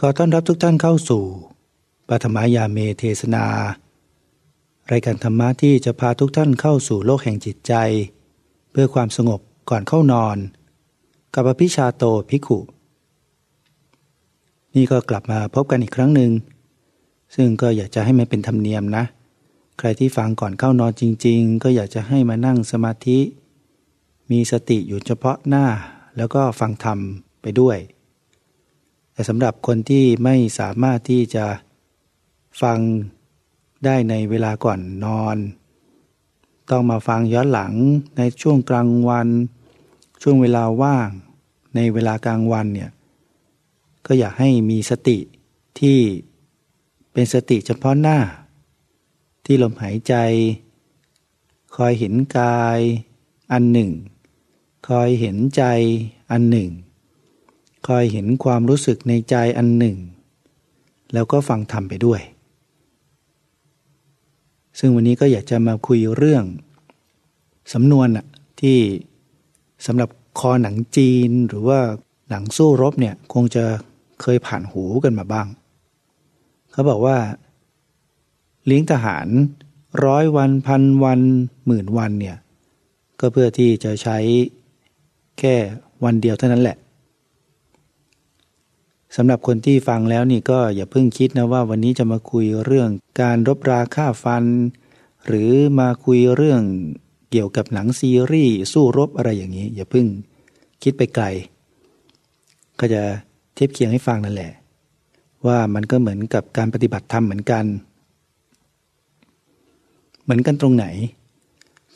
ขอต้อนรับทุกท่านเข้าสู่ปฐมยาเมเทศนา รายการธรรมะที่จะพาทุกท่านเข้าสู่โลกแห่งจิตใจ เพื่อความสงบก่อนเข้านอน กับอภิชาโตภิกขุ นี่ก็กลับมาพบกันอีกครั้งหนึ่ง ซึ่งก็อยากจะให้มันเป็นธรรมเนียมนะ ใครที่ฟังก่อนเข้านอนจริง ๆ ก็อยากจะให้มานั่งสมาธิ มีสติอยู่เฉพาะหน้าแล้วก็ฟังธรรมไปด้วย แต่สำหรับคนที่ไม่สามารถที่จะฟังได้ในเวลาก่อนนอน ต้องมาฟังย้อนหลังในช่วงกลางวัน ช่วงเวลาว่าง ในเวลากลางวันเนี่ยก็อยากให้มีสติที่เป็นสติเฉพาะหน้า ที่ลมหายใจ คอยเห็นกาย อันหนึ่ง คอยเห็นใจอันหนึ่ง คอยเห็นความรู้สึกในใจอันหนึ่ง แล้วก็ฟังธรรมไปด้วย ซึ่งวันนี้ก็อยากจะมาคุยเรื่องสำนวนอะที่สำหรับคอหนังจีนหรือว่าหนังสู้รบเนี่ยคงจะเคยผ่านหูกันมาบ้าง เขาบอกว่า เลี้ยงทหารร้อยวันพันวันหมื่นวันเนี่ยก็เพื่อที่จะใช้แค่วันเดียวเท่านั้นแหละ สำหรับคนที่ฟังแล้วนี่ก็อย่าเพิ่งคิดนะว่าวันนี้จะมาคุยเรื่องการรบราฆ่าฟัน หรือมาคุยเรื่องเกี่ยวกับหนังซีรีส์สู้รบอะไรอย่างนี้ อย่าเพิ่งคิดไปไกล ก็จะเทียบเคียงให้ฟังนั่นแหละ ว่ามันก็เหมือนกับการปฏิบัติธรรมเหมือนกัน เหมือนกันตรงไหน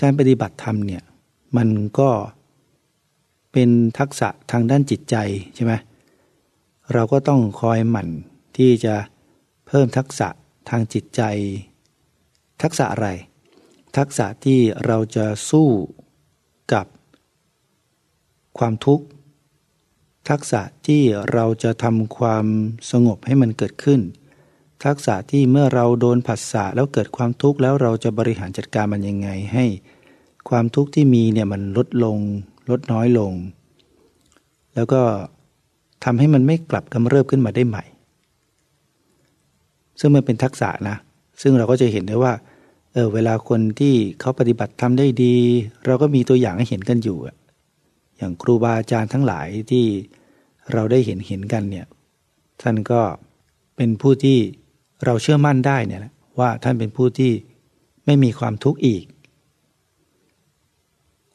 การปฏิบัติธรรมเนี่ยมันก็เป็นทักษะทางด้านจิตใจใช่ไหมเเราก็ต้องคอยหมั่นที่จะเพิ่มทักษะทางจิตใจ ทักษะอะไร ทักษะที่เราจะสู้กับความทุกข์ ทักษะที่เราจะทำความสงบให้มันเกิดขึ้น ทักษะที่เมื่อเราโดนผัสสะแล้วเกิดความทุกข์แล้วเราจะบริหารจัดการมันยังไงให้ ความทุกข์ที่มีเนี่ยมันลดลง ลดน้อยลง แล้วก็ ทำให้มันไม่กลับกำเริบขึ้นมาได้ใหม่ ซึ่งมันเป็นทักษะนะ ซึ่งเราก็จะเห็นได้ว่าเออเวลาคนที่เขาปฏิบัติทำได้ดี เราก็มีตัวอย่างให้เห็นกันอยู่ อย่างครูบาอาจารย์ทั้งหลายที่เราได้เห็นเห็นกันเนี่ยท่านก็เป็นผู้ที่เราเชื่อมั่นได้เนี่ยว่าท่านเป็นผู้ที่ไม่มีความทุกข์อีก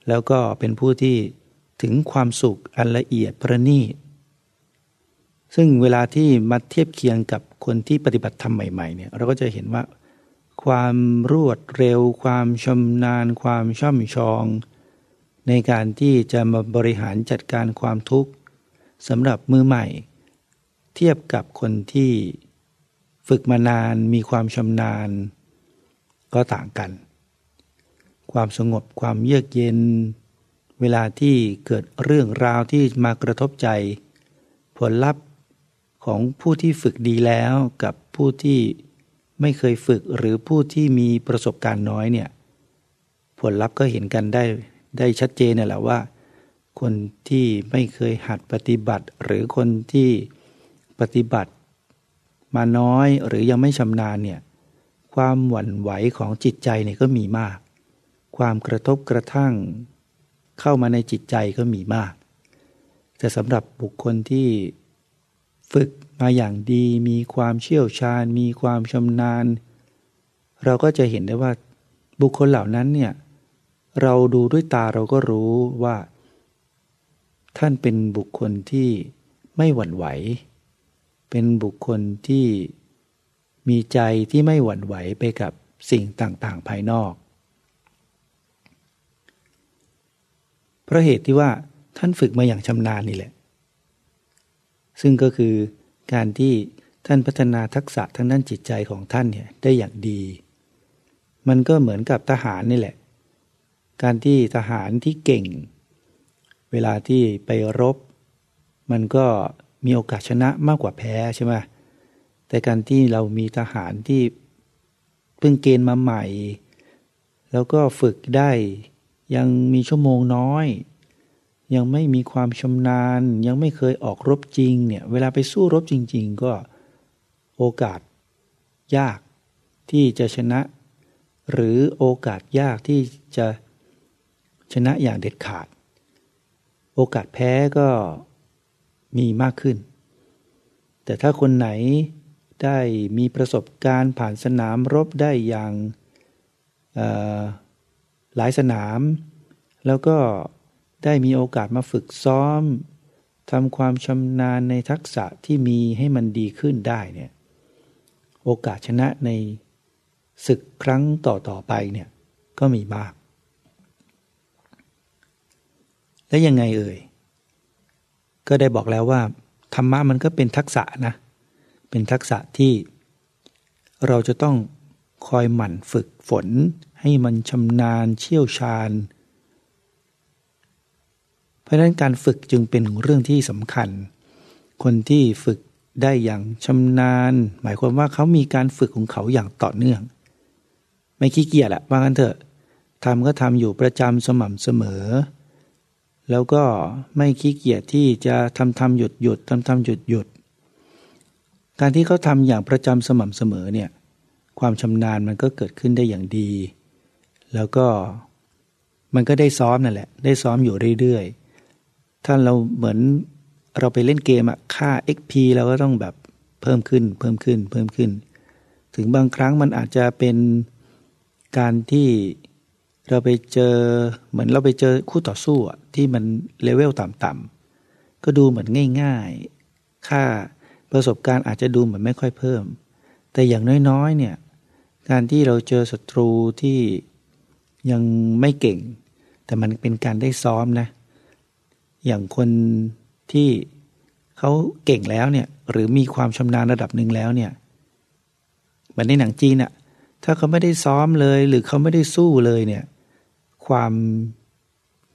แล้วก็เป็นผู้ที่ถึงความสุขอันละเอียดประณีต ซึ่งเวลาที่มาเทียบเคียงกับคนที่ปฏิบัติธรรมใหม่ๆเนี่ยเราก็จะเห็นว่า ความรวดเร็ว ความชำนาญ ความช่ำชอง ในการที่จะมาบริหารจัดการความทุกข์สำหรับมือใหม่ เทียบกับคนที่ฝึกมานานมีความชำนาญ ก็ต่างกัน ความสงบความเยือกเย็น เวลาที่เกิดเรื่องราวที่มากระทบใจ ผลลัพธ์ ของผู้ที่ฝึกดีแล้วกับผู้ที่ไม่เคยฝึกหรือผู้ที่มีประสบการณ์น้อยเนี่ยผลลัพธ์ก็เห็นกันได้ได้ชัดเจนนี่แหละว่า คนที่ไม่เคยหัดปฏิบัติ หรือคนที่ปฏิบัติ มาน้อยหรือยังไม่ชำนาญเนี่ยความหวั่นไหวของจิตใจเนี่ยก็มีมาก ความกระทบกระทั่ง เข้ามาในจิตใจก็มีมาก แต่สำหรับบุคคลที่ ฝึกมาอย่างดี มีความเชี่ยวชาญ มีความชำนาญ เราก็จะเห็นได้ว่า บุคคลเหล่านั้นเนี่ยเราดูด้วยตาเราก็รู้ว่า ท่านเป็นบุคคลที่ไม่หวั่นไหว เป็นบุคคลที่มีใจที่ไม่หวั่นไหวไปกับสิ่งต่างๆ ภายนอก เพราะเหตุที่ว่าท่านฝึกมาอย่างชำนาญนี่แหละ ซึ่งก็คือการที่ท่านพัฒนาทักษะทางด้านจิตใจของท่านเนี่ยได้อย่างดี มันก็เหมือนกับทหารนี่แหละ การที่ทหารที่เก่ง เวลาที่ไปรบ มันก็มีโอกาสชนะมากกว่าแพ้ใช่ไหมแต่การที่เรามีทหารที่เพิ่งเกณฑ์มาใหม่ แล้วก็ฝึกได้ยังมีชั่วโมงน้อย ยังไม่มีความชำนาญ ยังไม่เคยออกรบจริงเนี่ยเวลาไปสู้รบจริง ๆ ก็โอกาสยากที่จะชนะ หรือโอกาสยากที่จะชนะอย่างเด็ดขาด โอกาสแพ้ก็มีมากขึ้น แต่ถ้าคนไหนได้มีประสบการณ์ผ่านสนามรบได้อย่างหลายสนาม แล้วก็ ได้มีโอกาสมาฝึกซ้อมทำความชำนาญในทักษะที่มีให้มันดีขึ้นได้เนี่ยโอกาสชนะในศึกครั้งต่อต่อไปเนี่ยก็มีมาก และยังไงเอ่ย ก็ได้บอกแล้วว่า ธรรมะมันก็เป็นทักษะนะ เป็นทักษะที่ เราจะต้องคอยหมั่นฝึกฝนให้มันชำนาญเชี่ยวชาญ เพราะฉะนั้นการฝึกจึงเป็นเรื่องที่สำคัญ คนที่ฝึกได้อย่างชำนาญ หมายความว่าเขามีการฝึกของเขาอย่างต่อเนื่อง ไม่ขี้เกียจอะว่างั้นเถอะทำก็ทำอยู่ประจำสม่ำเสมอ แล้วก็ไม่ขี้เกียจที่จะทำทำหยุดหยุดทำทำหยุดหยุดการที่เขาทำอย่างประจำสม่ำเสมอเนี่ยความชำนาญมันก็เกิดขึ้นได้อย่างดี แล้วก็มันก็ได้ซ้อมนั่นแหละ ได้ซ้อมอยู่เรื่อยๆ ถ้าเราเหมือนเราไปเล่นเกมอะค่า XP เราก็ต้องแบบเพิ่มขึ้นเพิ่มขึ้นเพิ่มขึ้น ถึงบางครั้งมันอาจจะเป็นการที่เราไปเจอเหมือนเราไปเจอคู่ต่อสู้อะที่มันเลเวลต่ำๆก็ดูเหมือนง่าย ๆ ค่าประสบการณ์อาจจะดูเหมือนไม่ค่อยเพิ่ม แต่อย่างน้อยๆเนี่ยการที่เราเจอศัตรูที่ยังไม่เก่ง แต่มันเป็นการได้ซ้อมนะ อย่างคนที่เขาเก่งแล้วเนี่ยหรือมีความชำนาญระดับหนึ่งแล้วเนี่ยเหมือนในหนังจีนอะถ้าเขาไม่ได้ซ้อมเลย หรือเขาไม่ได้สู้เลยเนี่ยความ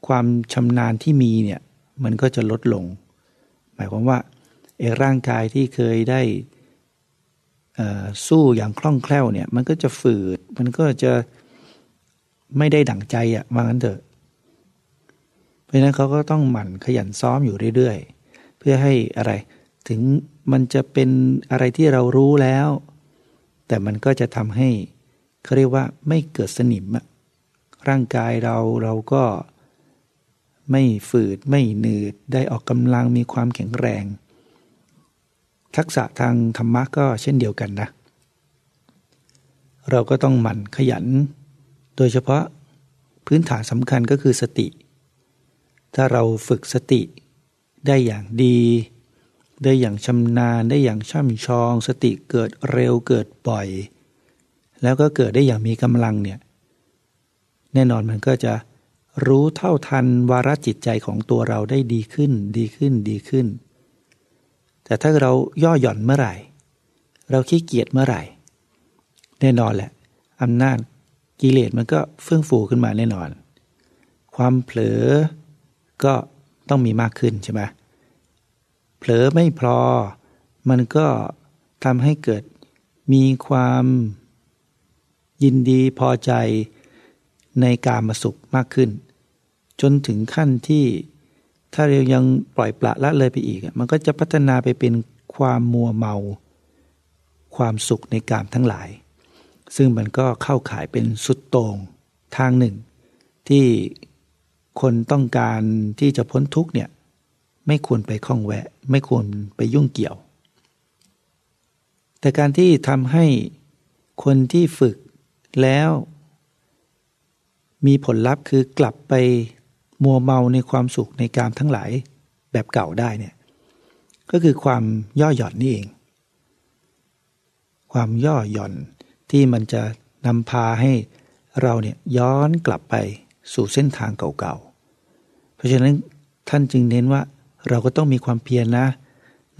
ความชำนาญที่มีเนี่ยมันก็จะลดลง หมายความว่าไอ้ร่างกายที่เคยได้สู้อย่างคล่องแคล่วเนี่ยมันก็จะฝืดมันก็จะไม่ได้ดั่งใจอะ่ะว่างั้นเถอะ เพราะฉะนั้นเขาก็ต้องหมั่นขยันซ้อมอยู่เรื่อยๆ เพื่อให้อะไร ถึงมันจะเป็นอะไรที่เรารู้แล้ว แต่มันก็จะทำให้เขาเรียกว่าไม่เกิดสนิมอะร่างกายเราเราก็ไม่ฝืดไม่หนืดได้ออกกำลังมีความแข็งแรง ทักษะทางธรรมะก็เช่นเดียวกันนะ เราก็ต้องหมั่นขยัน โดยเฉพาะพื้นฐานสำคัญก็คือสติ ถ้าเราฝึกสติได้อย่างดี ได้อย่างชำนาญได้อย่างช่ำชอง สติเกิดเร็วเกิดบ่อย แล้วก็เกิดได้อย่างมีกำลังเนี่ยแน่นอนมันก็จะรู้เท่าทันวาระจิตใจของตัวเราได้ดีขึ้นดีขึ้นดีขึ้น แต่ถ้าเราย่อหย่อนเมื่อไหร่ เราขี้เกียจเมื่อไหร่ แน่นอนแหละอำนาจกิเลสมันก็เฟื่องฟูขึ้นมาแน่นอน ความเผลอ ก็ต้องมีมากขึ้นใช่ไหมเผลอไม่พอ มันก็ทำให้เกิดมีความยินดีพอใจในการมาสุขมากขึ้น จนถึงขั้นที่ถ้าเรายังปล่อยปละละเลยไปอีก มันก็จะพัฒนาไปเป็นความมัวเมา ความสุขในกามทั้งหลาย ซึ่งมันก็เข้าขายเป็นสุดโต่งทางหนึ่ง ที่ คนต้องการที่จะพ้นทุกเนี่ยไม่ควรไปข้องแวะ ไม่ควรไปยุ่งเกี่ยว แต่การที่ทำให้คนที่ฝึกแล้ว มีผลลัพธ์คือกลับไปมัวเมาในความสุขในกามทั้งหลายแบบเก่าได้เนี่ยก็คือความย่อหย่อนนี่เอง ความย่อหย่อนที่มันจะนำพาให้เราเนี่ยย้อนกลับไปสู่เส้นทางเก่าๆ เพราะฉะนั้นท่านจึงเน้นว่าเราก็ต้องมีความเพียรนนะ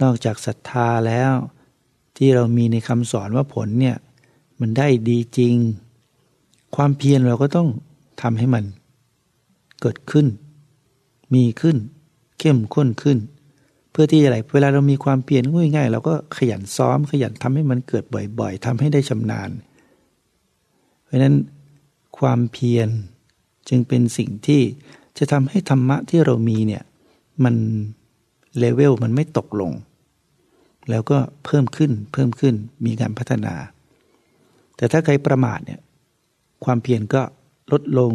นอกจากศรัทธาแล้ว ที่เรามีในคำสอนว่าผลเนี่ยมันได้ดีจริง ความเพียรเราก็ต้องทำให้มัน เกิดขึ้น มีขึ้น เข้มข้นขึ้น เพื่อที่อะไรเวลาเรามีความเพียรง่ายๆเราก็ขยันซ้อม ขยันทำให้มันเกิดบ่อยๆทำให้ได้ชำนาญ เพราะนั้นความเพียรจึงเป็นสิ่งที่ จะทำให้ธรรมะที่เรามีเนี่ยมันเลเวลมันไม่ตกลง แล้วก็เพิ่มขึ้นเพิ่มขึ้นมีการพัฒนา แต่ถ้าใครประมาทเนี่ยความเพียรก็ลดลง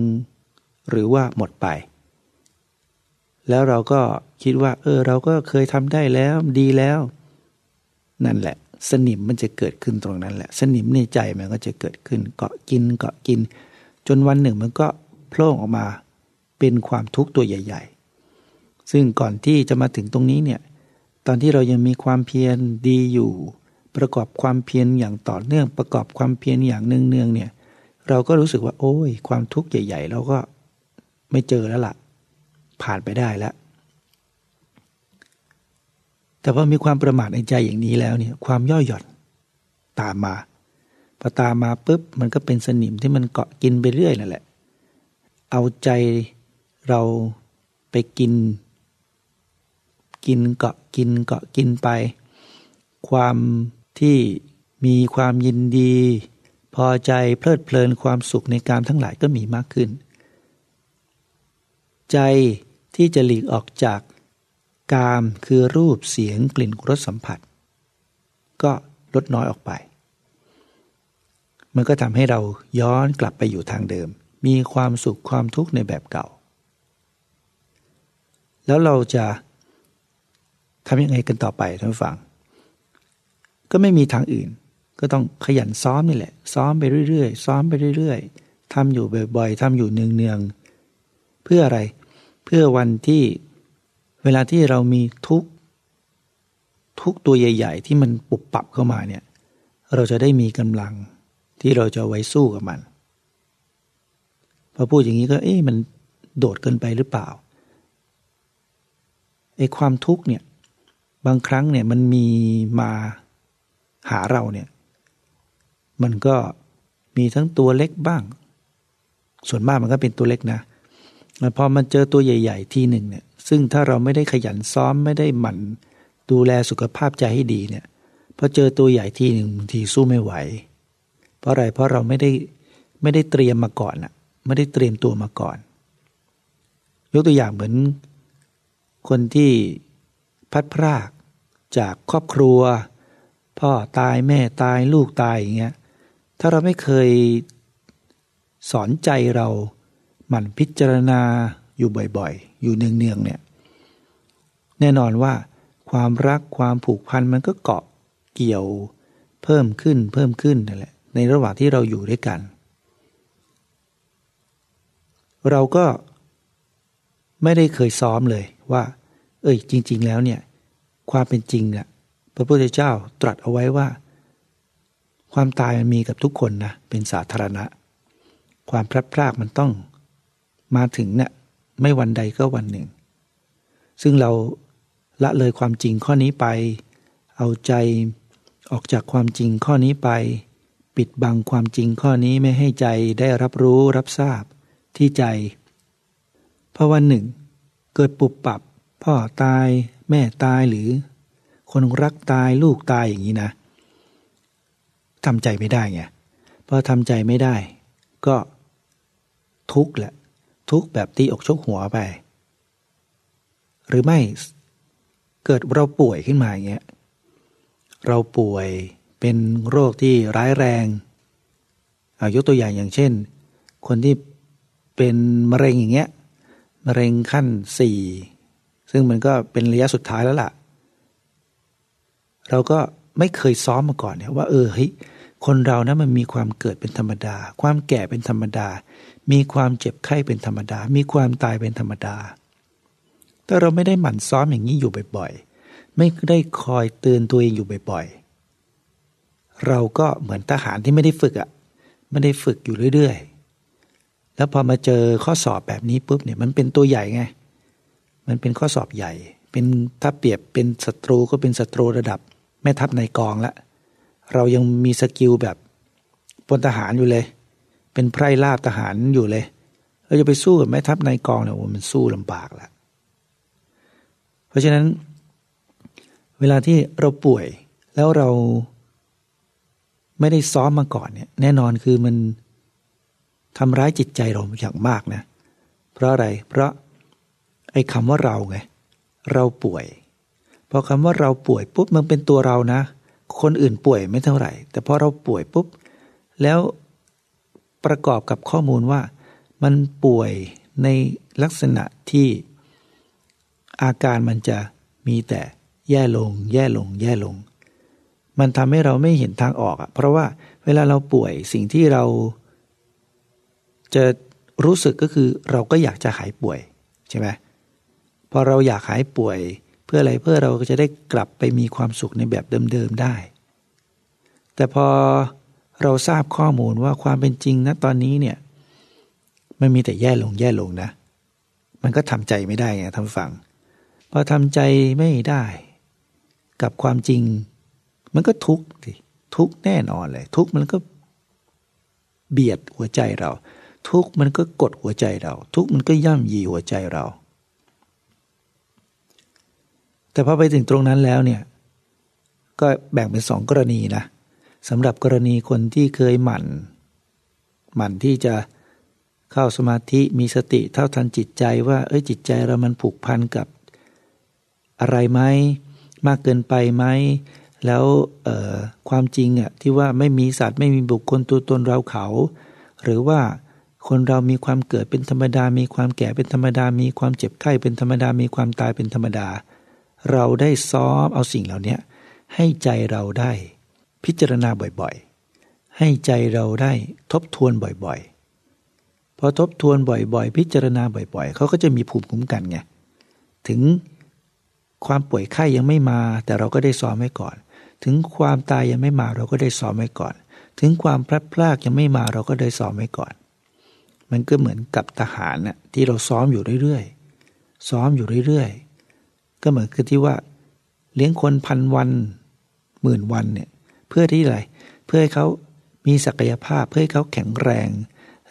หรือว่าหมดไป แล้วเราก็คิดว่า เออ เราก็เคยทำได้แล้วดีแล้ว นั่นแหละ สนิมมันจะเกิดขึ้นตรงนั้นแหละ สนิมในใจมันก็จะเกิดขึ้น เกาะกินเกาะกิน จนวันหนึ่งมันก็โผล่ออกมา เป็นความทุกข์ตัวใหญ่ ๆ ซึ่งก่อนที่จะมาถึงตรงนี้เนี่ยตอนที่เรายังมีความเพียรดีอยู่ ประกอบความเพียรอย่างต่อเนื่องประกอบความเพียรอย่างเนืองๆเนี่ยเราก็รู้สึกว่า โอ้ย ความทุกข์ใหญ่ ๆ เราก็ไม่เจอแล้วละ่ะ ผ่านไปได้แล้ว แต่พอมีความประมาทในใจอย่างนี้แล้วเนี่ยความย่อหย่อนตามมาพอตามมาปุ๊บมันก็เป็นสนิมที่มันเกาะกินไปเรื่อยนั่นแหละ เอาใจ เราไปกิน กินเกาะกินเกาะกินไป ความที่มีความยินดี พอใจเพลิดเพลินความสุขในการทั้งหลายก็มีมากขึ้น ใจที่จะหลีกออกจากกามคือรูปเสียงกลิ่นรสสัมผัส ก็ลดน้อยออกไป มันก็ทำให้เราย้อนกลับไปอยู่ทางเดิม มีความสุขความทุกข์ในแบบเก่า แล้วเราจะทำยังไงกันต่อไปท่านผู้ฟัง ก็ไม่มีทางอื่น ก็ต้องขยันซ้อมนี่แหละ ซ้อมไปเรื่อยๆ ซ้อมไปเรื่อยๆทำอยู่บ่อยๆทำอยู่เนืองๆเพื่ออะไร เพื่อวันที่เวลาที่เรามีทุกทุกตัวใหญ่ ๆ ที่มันปุบปับเข้ามาเนี่ย เราจะได้มีกำลังที่เราจะไว้สู้กับมันพอพูดอย่างนี้ก็เอ๊ะมันโดดเกินไปหรือเปล่า ไอ้ความทุกข์เนี่ย บางครั้งเนี่ยมันมีมาหาเราเนี่ย มันก็มีทั้งตัวเล็กบ้าง ส่วนมากมันก็เป็นตัวเล็กนะพอมันเจอตัวใหญ่ ๆ ทีหนึ่งเนี่ย ซึ่งถ้าเราไม่ได้ขยันซ้อมไม่ได้หมั่นดูแลสุขภาพใจให้ดีเนี่ยพอเจอตัวใหญ่ทีหนึ่งบางทีสู้ไม่ไหว เพราะอะไรเพราะเราไม่ได้ไม่ได้เตรียมมาก่อนอะไม่ได้เตรียมตัวมาก่อน ยกตัวอย่างเหมือน คนที่พัดพรากจากครอบครัว พ่อตายแม่ตายลูกตายอย่างเงี้ยถ้าเราไม่เคยสอนใจเราหมั่นพิจารณาอยู่บ่อยๆ อยู่เนืองๆเนี่ยแน่นอนว่าความรักความผูกพันมันก็เกาะเกี่ยวเพิ่มขึ้นเพิ่มขึ้นนั่นแหละในระหว่างที่เราอยู่ด้วยกัน เราก็ไม่ได้เคยซ้อมเลย ว่า เอ้ยจริง ๆ แล้วเนี่ย ความเป็นจริงเนี่ยพระพุทธเจ้าตรัสเอาไว้ว่า ความตายมันมีกับทุกคนนะเป็นสาธารณะ ความพลัดพรากมันต้องมาถึงเนะี่ยไม่วันใดก็วันหนึ่ง ซึ่งเราละเลยความจริงข้อนี้ไป เอาใจออกจากความจริงข้อนี้ไป ปิดบังความจริงข้อนี้ไม่ให้ใจได้รับรู้รับทราบที่ใจ เพอวันหนึ่ง เกิดปุบปับ พ่อตายแม่ตายหรือ คนรักตายลูกตายอย่างนี้นะทำใจไม่ได้ไงพอทำใจไม่ได้ ก็ทุกข์แหละ ทุกข์แบบตีอกชกหัวไป หรือไม่เกิดเราป่วยขึ้นมาอย่างเงี้ยเราป่วยเป็นโรคที่ร้ายแรงอายกตัวอย่างอย่างเช่น คนที่เป็นมะเร็งอย่างเงี้ย มะเร็งขั้นสี่ซึ่งมันก็เป็นระยะสุดท้ายแล้วล่ะ เราก็ไม่เคยซ้อมมาก่อนเนี่ยว่าเออเฮ้ยคนเรานะมันมีความเกิดเป็นธรรมดา ความแก่เป็นธรรมดา มีความเจ็บไข้เป็นธรรมดา มีความตายเป็นธรรมดา แต่เราไม่ได้หมั่นซ้อมอย่างนี้อยู่บ่อยๆ ไม่ได้คอยเตือนตัวเองอยู่บ่อยๆ เราก็เหมือนทหารที่ไม่ได้ฝึกอะ่ะ ไม่ได้ฝึกอยู่เรื่อยๆ แล้วพอมาเจอข้อสอบแบบนี้ปุ๊บเนี่ยมันเป็นตัวใหญ่ไง มันเป็นข้อสอบใหญ่ เป็นถ้าเปรียบเป็นศัตรูก็เป็นศัตรูระดับแม่ทัพในกองละ เรายังมี skill แบบพลทหารอยู่เลย เป็นไพร่ราบทหารอยู่เลย เราจะไปสู้กับแม่ทัพนายกองเนี่ยมันสู้ลำบากแล้วเพราะฉะนั้น เวลาที่เราป่วยแล้วเราไม่ได้ซ้อมมาก่อนเนี่ยแน่นอนคือมัน ทำร้ายจิตใจเราอย่างมากนะ เพราะอะไร เพราะไอ้คำว่าเราไง เราป่วย พอคำว่าเราป่วยปุ๊บมันเป็นตัวเรานะ คนอื่นป่วยไม่เท่าไหร่ แต่พอเราป่วยปุ๊บ แล้วประกอบกับข้อมูลว่า มันป่วยในลักษณะที่อาการมันจะมีแต่แย่ลง แย่ลง แย่ลง มันทำให้เราไม่เห็นทางออกอะเพราะว่าเวลาเราป่วยสิ่งที่เรา จะรู้สึกก็คือเราก็อยากจะหายป่วยใช่ไหมพอเราอยากหายป่วย เพื่ออะไรเพื่อเราก็จะได้กลับไปมีความสุขในแบบเดิมๆได้ แต่พอเราทราบข้อมูลว่าความเป็นจริงนะตอนนี้เนี่ยมันมีแต่แย่ลงแย่ลงนะ มันก็ทำใจไม่ได้ไงท่านฟังพอทำใจไม่ได้ กับความจริง มันก็ทุกข์ทุกข์แน่นอนเลย ทุกข์มันก็เบียดหัวใจเรา ทุกมันก็กดหัวใจเรา ทุกมันก็ย่ำยีหัวใจเรา แต่พอไปถึงตรงนั้นแล้วเนี่ยก็แบ่งเป็นสองกรณีนะสำหรับกรณีคนที่เคยหมั่น หมั่นที่จะเข้าสมาธิมีสติเท่าทันจิตใจว่า เอ้ยจิตใจเรามันผูกพันกับอะไรไหมมากเกินไปไหมแล้วความจริงอะที่ว่าไม่มีสัตว์ไม่มีบุคคลตัวตนเราเขา หรือว่า คนเรามีความเกิดเป็นธรรมดา มีความแก่เป็นธรรมดา มีความเจ็บไข้เป็นธรรมดา มีความตายเป็นธรรมดา เราได้ซ้อมเอาสิ่งเหล่านี้ให้ใจเราได้พิจารณาบ่อยๆ ให้ใจเราได้ทบทวนบ่อยๆ พอทบทวนบ่อยๆ พิจารณาบ่อยๆ เขาก็จะมีภูมิคุ้มกันไง ถึงความป่วยไข้ยังไม่มา แต่เราก็ได้ซ้อมไว้ก่อน ถึงความตายยังไม่มาเราก็ได้ซ้อมไว้ก่อน ถึงความพลัดพรากยังไม่มาเราก็ได้ซ้อมไว้ก่อน มันก็เหมือนกับทหารน่ะที่เราซ้อมอยู่เรื่อยๆ ซ้อมอยู่เรื่อยๆ ก็เหมือนคือที่ว่า เลี้ยงคนพันวันหมื่นวันเนี่ยเพื่อที่อะไรเพื่อให้เขามีศักยภาพเพื่อให้เขาแข็งแรง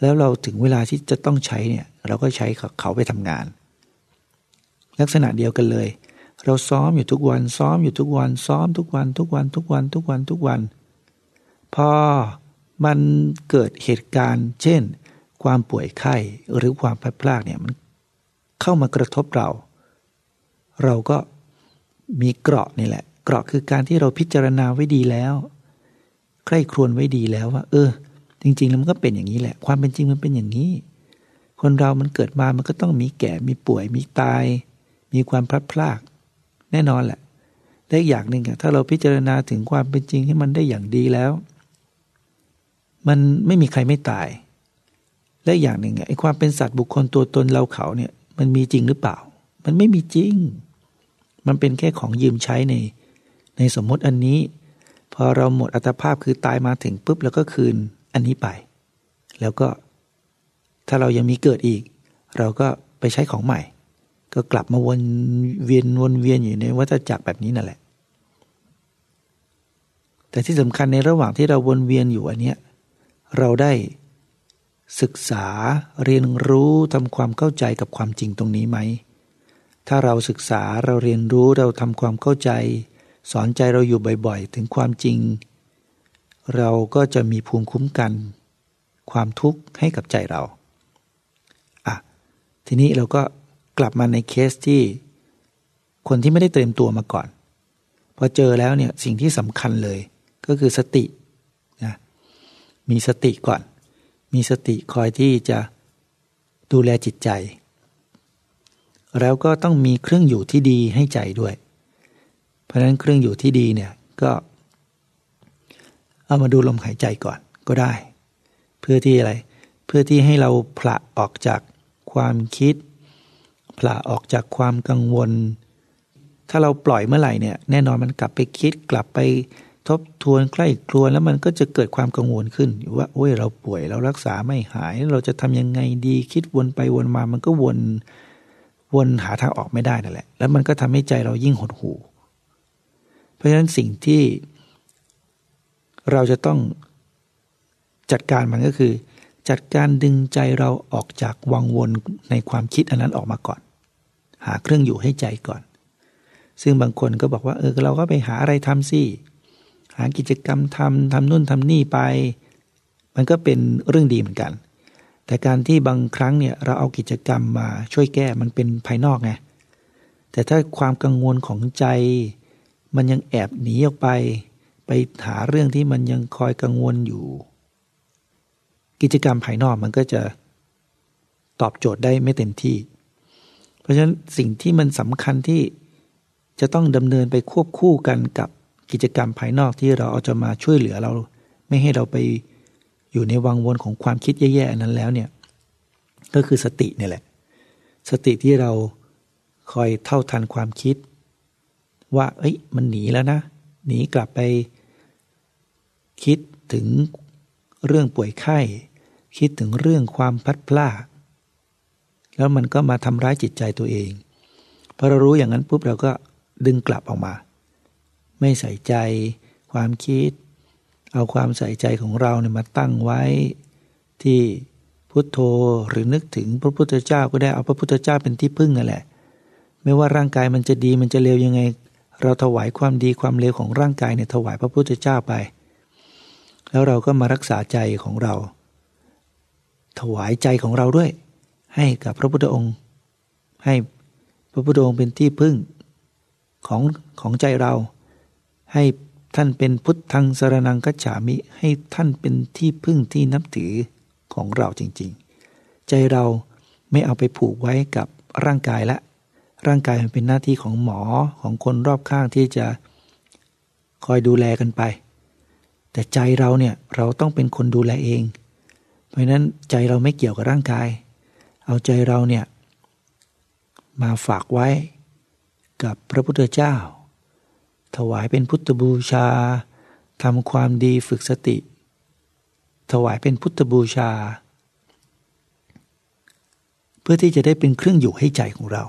แล้วเราถึงเวลาที่จะต้องใช้เนี่ยเราก็ใช้เขาไปทำงาน ลักษณะเดียวกันเลย เราซ้อมอยู่ทุกวันซ้อมอยู่ทุกวัน ซ้อมทุกวันทุกวันทุกวันทุกวันทุกวัน พอมันเกิดเหตุการณ์ เช่น ความป่วยไข้หรือความพลาดพลาดเนี่ยมันเข้ามากระทบเรา เราก็มีเกราะนี่แหละ เกราะคือการที่เราพิจารณาไว้ดีแล้ว ใคร่ครวญไว้ดีแล้วว่า เออ จริง ๆ แล้วมันก็เป็นอย่างนี้แหละ ความเป็นจริงมันเป็นอย่างนี้ คนเรามันเกิดมามันก็ต้องมีแก่มีป่วยมีตาย มีความพลัดพราก แน่นอนแหละและอย่างหนึ่งอะถ้าเราพิจารณาถึงความเป็นจริงให้มันได้อย่างดีแล้ว มันไม่มีใครไม่ตาย และอย่างหนึ่งไอ้ความเป็นสัตว์บุคคลตัวตนเราเขาเนี่ย มันมีจริงหรือเปล่า มันไม่มีจริง มันเป็นแค่ของยืมใช้ใน ในสมมติอันนี้ พอเราหมดอัตภาพคือตายมาถึงปุ๊บ แล้วก็คืนอันนี้ไป แล้วก็ ถ้าเรายังมีเกิดอีก เราก็ไปใช้ของใหม่ ก็กลับมาวนเวียนวนเวียนอยู่ในวัฏจักรแบบนี้นั่นแหละ แต่ที่สำคัญในระหว่างที่เราวนเวียนอยู่อันเนี้ยเราได้ ศึกษาเรียนรู้ทำความเข้าใจกับความจริงตรงนี้ไหม ถ้าเราศึกษาเราเรียนรู้เราทำความเข้าใจ สอนใจเราอยู่บ่อยๆ ถึงความจริง เราก็จะมีภูมิคุ้มกัน ความทุกข์ให้กับใจเราอะทีนี้เราก็กลับมาในเคสที่ คนที่ไม่ได้เตรียมตัวมาก่อน พอเจอแล้วเนี่ยสิ่งที่สำคัญเลย ก็คือสตินะมีสติก่อน มีสติคอยที่จะดูแลจิตใจ แล้วก็ต้องมีเครื่องอยู่ที่ดีให้ใจด้วย เพราะนั้นเครื่องอยู่ที่ดีเนี่ยก็ เอามาดูลมหายใจก่อนก็ได้ เพื่อที่อะไร เพื่อที่ให้เราผละออกจากความคิดผละออกจากความกังวล ถ้าเราปล่อยเมื่อไหร่เนี่ยแน่นอนมันกลับไปคิดกลับไป ทบทวนใกล้ครวนแล้วมันก็จะเกิดความกังวลขึ้นว่าโอ้ยเราป่วยเรารักษาไม่หาย เราจะทำยังไงดีคิดวนไปวนมามันก็วนวนหาทางออกไม่ได้นั่นแหละ แล้วมันก็ทำให้ใจเรายิ่งหดหู่ เพราะฉะนั้นสิ่งที่เราจะต้องจัดการมันก็คือ จัดการดึงใจเราออกจากวังวนในความคิดอันนั้นออกมาก่อน หาเครื่องอยู่ให้ใจก่อน ซึ่งบางคนก็บอกว่าเออเราก็ไปหาอะไรทำสิ หากิจกรรมทำทำนู่นทำนี่ไป มันก็เป็นเรื่องดีเหมือนกัน แต่การที่บางครั้งเนี่ยเราเอากิจกรรมมาช่วยแก้มันเป็นภายนอกไงแต่ถ้าความกังวลของใจ มันยังแอบหนีออกไป ไปหาเรื่องที่มันยังคอยกังวลอยู่ กิจกรรมภายนอกมันก็จะตอบโจทย์ได้ไม่เต็มที่ เพราะฉะนั้นสิ่งที่มันสำคัญที่จะต้องดำเนินไปควบคู่กันกับ กิจกรรมภายนอกที่เราเอาจะมาช่วยเหลือเรา ไม่ให้เราไปอยู่ในวังวนของความคิดแย่ๆนั้นแล้วเนี่ยก็คือสติเนี่ยแหละ สติที่เราคอยเท่าทันความคิด ว่าเอ้ยมันหนีแล้วนะหนีกลับไป คิดถึงเรื่องป่วยไข้ คิดถึงเรื่องความพัดพลาดแล้วมันก็มาทำร้ายจิตใจตัวเองพอเรารู้อย่างนั้นปุ๊บเราก็ดึงกลับออกมา ไม่ใส่ใจ ความคิด เอาความใส่ใจของเราเนี่ยมาตั้งไว้ ที่พุทโธหรือนึกถึงพระพุทธเจ้าก็ได้เอาพระพุทธเจ้าเป็นที่พึ่งนั่นแหละ ไม่ว่าร่างกายมันจะดีมันจะเลวยังไง เราถวายความดีความเลวของร่างกายเนี่ยถวายพระพุทธเจ้าไป แล้วเราก็มารักษาใจของเรา ถวายใจของเราด้วย ให้กับพระพุทธองค์ ให้พระพุทธองค์เป็นที่พึ่งของของใจเรา ให้ท่านเป็นพุทธังสรนังกัจฉามิให้ท่านเป็นที่พึ่งที่นับถือของเราจริงๆ ใจเราไม่เอาไปผูกไว้กับร่างกายละ ร่างกายมันเป็นหน้าที่ของหมอของคนรอบข้างที่จะคอยดูแลกันไป แต่ใจเราเนี่ยเราต้องเป็นคนดูแลเอง เพราะนั้นใจเราไม่เกี่ยวกับร่างกาย เอาใจเราเนี่ยมาฝากไว้กับพระพุทธเจ้า ถวายเป็นพุทธบูชาทำความดีฝึกสติ ถวายเป็นพุทธบูชา เพื่อที่จะได้เป็นเครื่องอยู่ให้ใจของเรา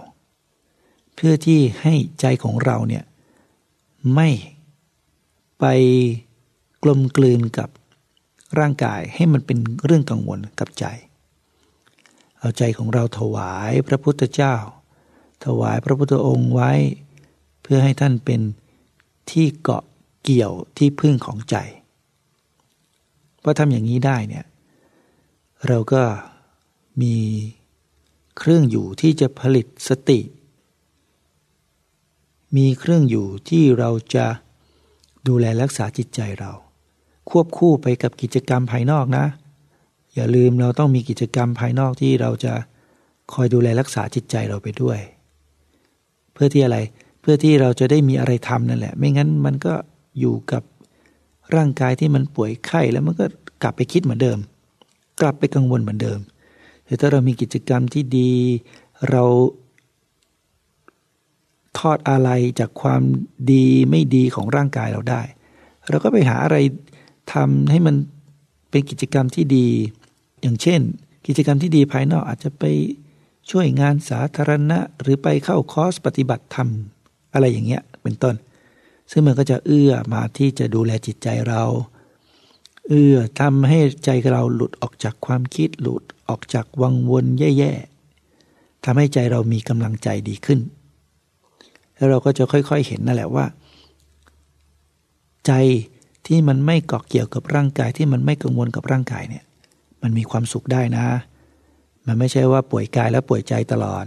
เพื่อที่ให้ใจของเราเนี่ยไม่ไปกลมกลืนกับร่างกายให้มันเป็นเรื่องกังวลกับใจ เอาใจของเราถวายพระพุทธเจ้า ถวายพระพุทธองค์ไว้ เพื่อให้ท่านเป็น ที่เกาะเกี่ยวที่พึ่งของใจพราทำอย่างนี้ได้เนี่ยเราก็มีเครื่องอยู่ที่จะผลิตสติ มีเครื่องอยู่ที่เราจะดูแลรักษาจิตใจเรา ควบคู่ไปกับกิจกรรมภายนอกนะ อย่าลืมเราต้องมีกิจกรรมภายนอกที่เราจะคอยดูแลรักษาจิตใจเราไปด้วย เพื่อที่อะไร พื่อที่เราจะได้มีอะไรทำนั่นแหละ ไม่งั้นมันก็อยู่กับร่างกายที่มันป่วยไข้แล้วมันก็กลับไปคิดเหมือนเดิม กลับไปกังวลเหมือนเดิมแต่ถ้าเรามีกิจกรรมที่ดี เราทอดอะไรจากความดีไม่ดีของร่างกายเราได้ เราก็ไปหาอะไรทำให้มันเป็นกิจกรรมที่ดี อย่างเช่น กิจกรรมที่ดีภายนอกอาจจะไปช่วยงานสาธารณะ หรือไปเข้าคอร์สปฏิบัติธรรม อะไรอย่างเงี้ยเป็นต้น ซึ่งมันก็จะเอื้อมาที่จะดูแลจิตใจเรา เอื้อทำให้ใจเราหลุดออกจากความคิดหลุดออกจากวังวนแย่ๆทำให้ใจเรามีกำลังใจดีขึ้น แล้วเราก็จะค่อยๆเห็นนั่นแหละว่า ใจที่มันไม่เกาะเกี่ยวกับร่างกายที่มันไม่กังวลกับร่างกายเนี่ย มันมีความสุขได้นะ มันไม่ใช่ว่าป่วยกายแล้วป่วยใจตลอด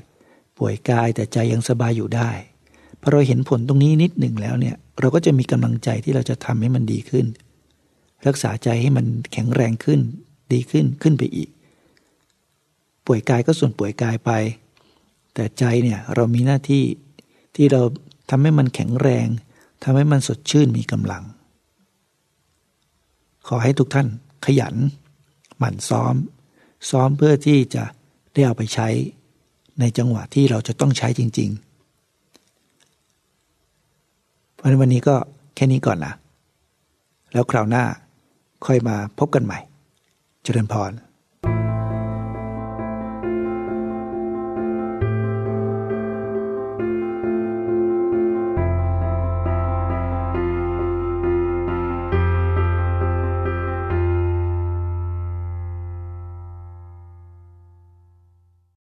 ป่วยกายแต่ใจยังสบายอยู่ได้ พอเราเห็นผลตรงนี้นิดหนึ่งแล้วเนี่ย เราก็จะมีกำลังใจที่เราจะทำให้มันดีขึ้น รักษาใจให้มันแข็งแรงขึ้น ดีขึ้นขึ้นไปอีก ป่วยกายก็ส่วนป่วยกายไป แต่ใจเนี่ยเรามีหน้าที่ที่เราทำให้มันแข็งแรงทำให้มันสดชื่นมีกำลัง ขอให้ทุกท่านขยัน หมั่นซ้อม ซ้อมเพื่อที่จะได้เอาไปใช้ในจังหวะที่เราจะต้องใช้จริง ๆ เพราะวันนี้ก็แค่นี้ก่อนนะ แล้วคราวหน้าค่อยมาพบกันใหม่ เจริญพร